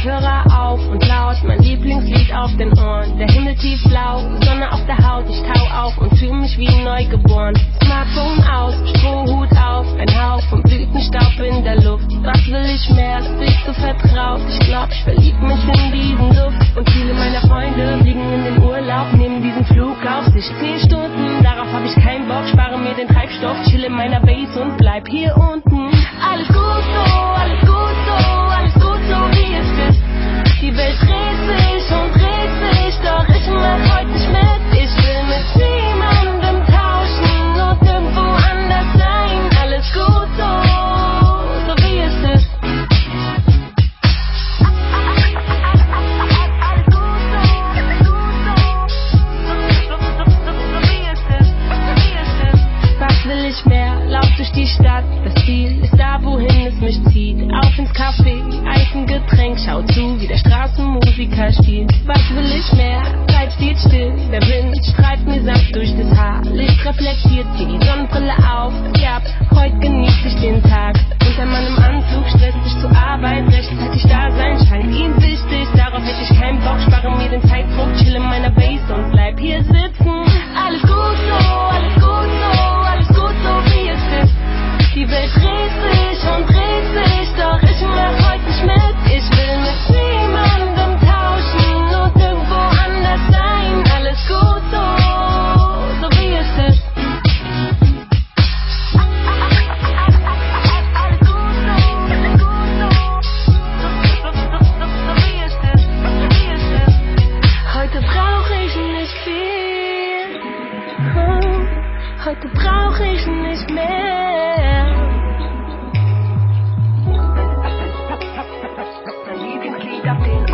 Kopfhörer auf und laut, mein Lieblingslied auf den Ohren. Der Himmel tief blau, Sonne auf der Haut, ich tau auf und fühle mich wie neugeboren. Smartphone aus, Strohhut auf, ein Hauch von Blütenstaub in der Luft. Was will ich mehr? Bist du vertraut? Ich glaub, ich verlieb mich in diesen Duft. Und viele meiner Freunde fliegen in den Urlaub, nehmen diesen Flug auf sich. Zehn Stunden, darauf hab ich keinen Bock, spare mir den Treibstoff, chill in meiner Base und bleib hier unten. Kaffee, Eichengetränk, schau zu, wie der Straßenmusiker spielt. Was will ich mehr? Zeit steht still, der Wind streift mir sanft durch das Haar. Licht reflektiert, zieh die Sonnenbrille auf, ja, heute genieße ich den Tag. riechen nicht viel. Hm, heute brauche ich nicht mehr. Den